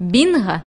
бинго